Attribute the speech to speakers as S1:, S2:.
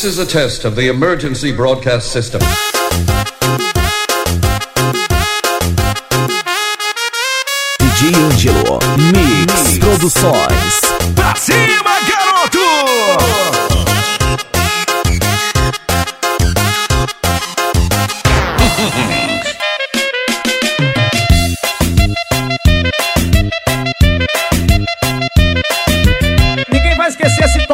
S1: This is a test of the emergency broadcast system.
S2: DJ Angelo, Mix Produções.
S3: Pra cima, garoto!
S4: Ninguém vai esquecer esse